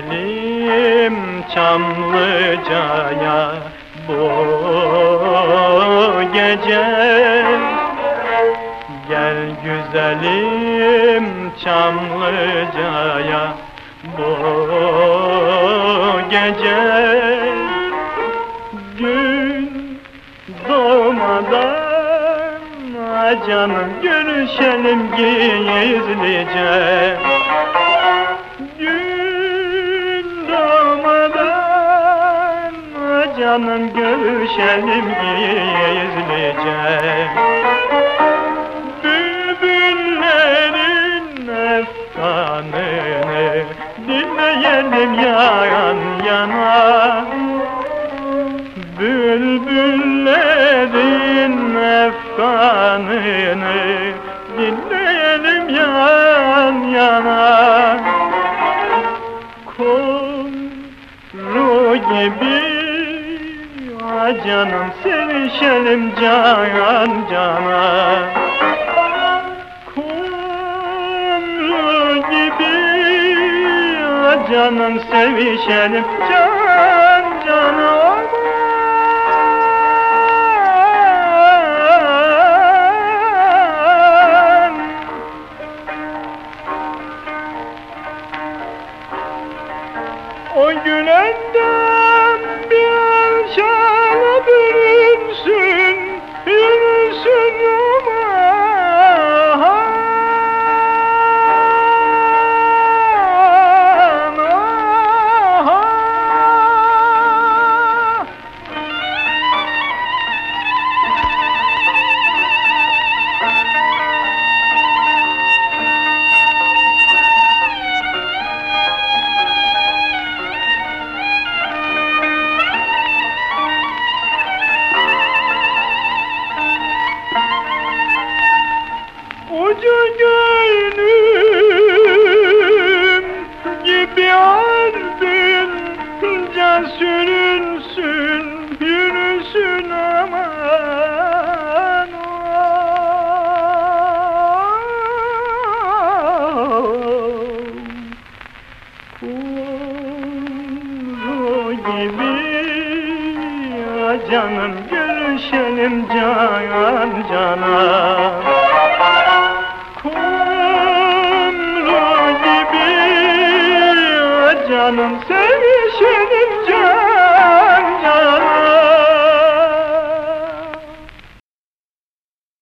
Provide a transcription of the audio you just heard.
güzelim Çamlıca'ya bu gece Gel güzelim Çamlıca'ya bu gece Gün doğmadan canım görüşelim gizlice canım görüşelim gizlice Bülbüllerin efkanını dinleyelim yan yana. Bülbüllerin efkanını dinleyelim yan yana. Kumru gibi canım sevişelim can cana. Kumru gibi canım sevişelim can cana. O gülenden canım görüşelim can cana Kumru gibi canım sevişelim can